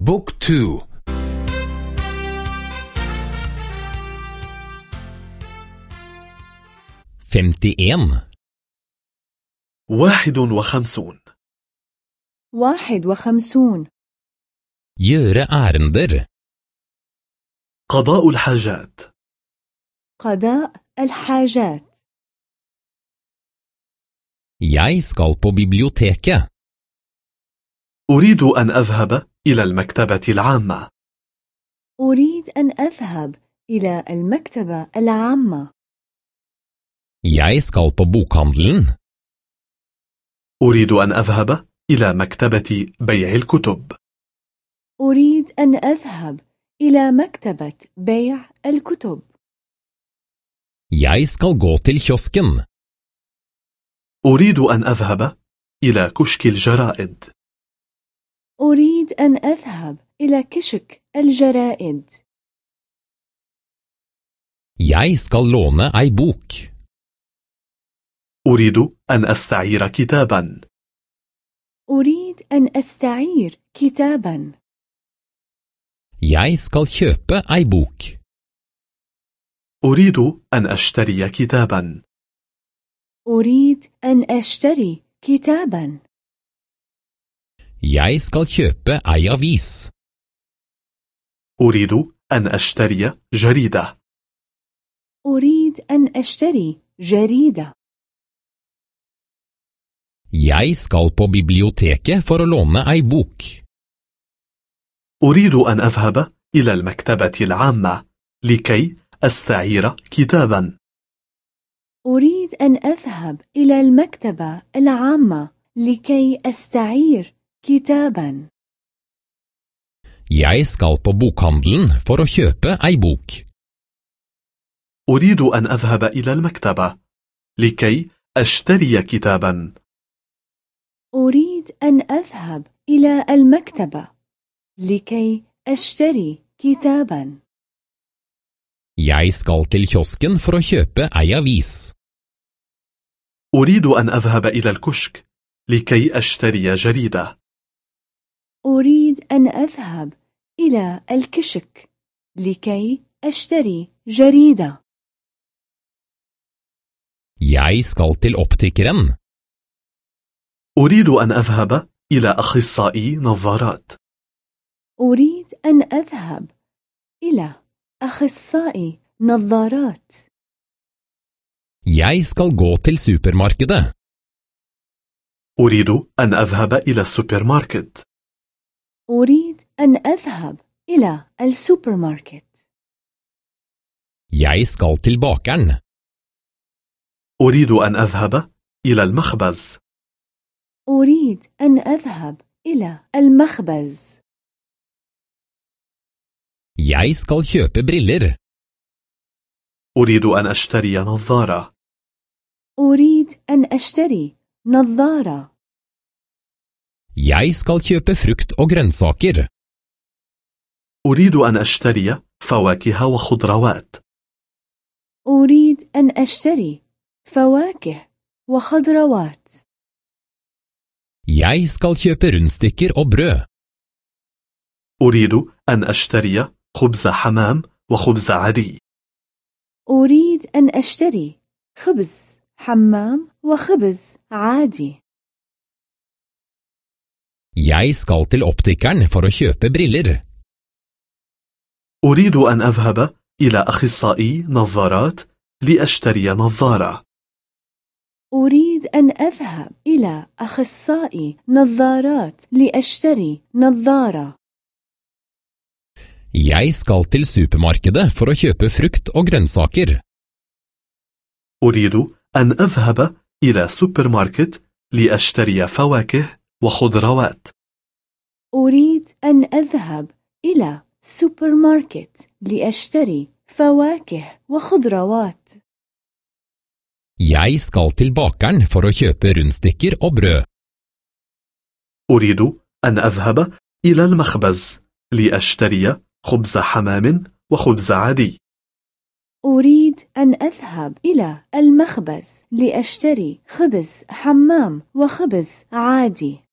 بوك تو. femtien واحد وخمسون. واحد وخمسون. gjøre ærender قضاء الحاجات. قضاء الحاجات. Jeg skal på biblioteket. أريد أن أذهب. إلى المكتبة العامة. أريد أن أذهب إلى المكتبة العامة. Jeg skal på bokhandelen. أريد أن أذهب إلى مكتبة بيع الكتب. أريد أن أذهب إلى مكتبة بيع الكتب. Jeg skal gå til kiosken. أريد أن أذهب إلى كشك الجرائد. أريد أن أذهب إلى كشك الجرائد. Jeg skal låne ei bok. أريد أن أستعير كتابا. أريد أن أستعير كتابا. Jeg skal kjøpe ei bok. أريد أن أشتري كتابا. أريد أن أشتري كتابا. Jeg skal kjøpe ei avis. أريد أن أشتري جريدة أريد أن أشتري جريدة Jeg skal på biblioteket for å låne ei bok. أريد أن أذهب إلى المكتبة العامة لكي أستعير كتابا أريد أن أذهب إلى المكتبة العامة لكي أستعير كتابا Jeg skal på bokhandelen for å kjøpe ei bok. أريد أن أذهب إلى المكتبة لكي أشتري كتابا أريد أن أذهب إلى المكتبة لكي أشتري كتابا Jeg skal til kiosken for å kjøpe ei avis. أريد أن أذهب إلى الكشك لكي أشتري جريدة أريد أن أذهب إلى الكشك لكي أشتري جريدة Jeg skal til optikeren. أريد أن أذهب إلى أخصائي نظارات أريد أن أذهب إلى أخصائي نظارات Jeg skal gå til supermarkedet. أريد أن أذهب إلى السوبر ماركت أريد أن أذهب إلى السوبر ماركت Jeg skal til bakeren. أريد أن أذهب إلى المخبز. أريد أن أذهب إلى المخبز. Jeg skal kjøpe briller. أريد أن أشتري نظارة. أريد أن أشتري نظارة. Jeg skal kjøpe frukt og grønnsaker. أريد أن أشتري فواكه وخضروات أريد أن أشتري فواكه وخضروات Jeg skal kjøpe rundstykker og brød. أريد أن أشتري خبز حمام وخبز عادي أريد أن أشتري خبز حمام وخبز عادي Jeg skal til optikeren for å kjøpe briller. أريد أن أذهب إلى أخصائي نظارات لأشتري نظارة أريد أن أذهب إلى أخصائي نظارات لأشتري نظارة Jeg skal til supermarkedet for å kjøpe frukt og grønnsaker. أريد أن أذهب إلى سوبر ماركت لأشتري فواكه وخضروات أريد أن أذهب إلى سوبر ماركت لأشتري فواكه وخضروات Jeg skal til bakeren for å kjøpe rundstykker og brød. أريد أن أذهب إلى المخبز لأشتري خبز حمام وخبز عادي. أريد أن أذهب إلى المخبز لأشتري خبز حمام وخبز عادي.